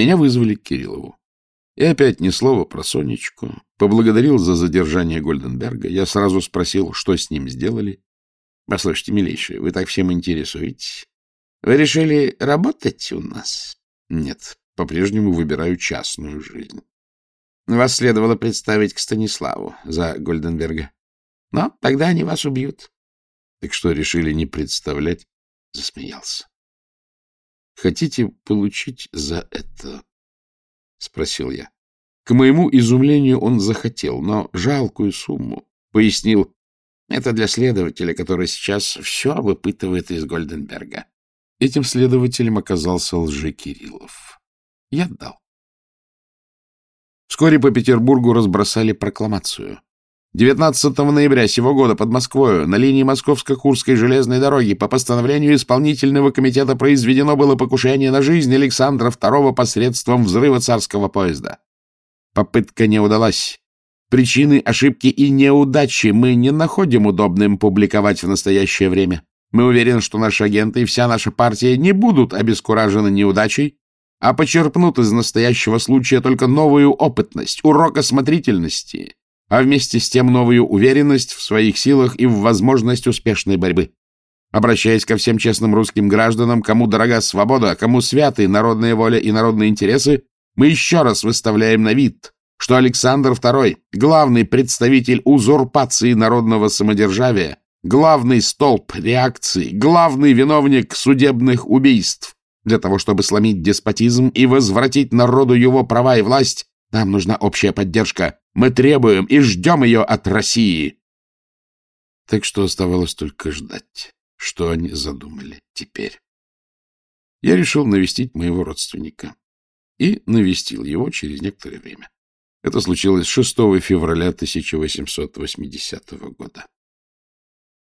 Меня вызвали к Кириллову. И опять ни слова про Сонечку. Поблагодарил за задержание Гольденберга. Я сразу спросил, что с ним сделали. — Послушайте, милейший, вы так всем интересуетесь. Вы решили работать у нас? — Нет, по-прежнему выбираю частную жизнь. Вас следовало представить к Станиславу за Гольденберга. Но тогда они вас убьют. — Так что, решили не представлять? — засмеялся. — Хотите получить за это? — спросил я. К моему изумлению он захотел, но жалкую сумму. Пояснил, это для следователя, который сейчас все выпытывает из Гольденберга. Этим следователем оказался лжи Кириллов. Я дал. Вскоре по Петербургу разбросали прокламацию. 19 ноября сего года под Москвою на линии Московско-Курской железной дороги по постановлению исполнительного комитета произведено было покушение на жизнь Александра II посредством взрыва царского поезда. Попытка не удалась. Причины ошибки и неудачи мы не находим удобным публиковать в настоящее время. Мы уверены, что наши агенты и вся наша партия не будут обескуражены неудачей, а почерпнут из настоящего случая только новую опытность, урок осмотрительности, а вместе с тем новую уверенность в своих силах и в возможность успешной борьбы. Обращаясь ко всем честным русским гражданам, кому дорога свобода, кому святы народная воля и народные интересы, мы еще раз выставляем на вид, что Александр II, главный представитель узурпации народного самодержавия, главный столб реакции, главный виновник судебных убийств, для того, чтобы сломить деспотизм и возвратить народу его права и власть, нам нужна общая поддержка. Мы требуем и ждем ее от России. Так что оставалось только ждать, что они задумали теперь. Я решил навестить моего родственника. И навестил его через некоторое время. Это случилось 6 февраля 1880 года.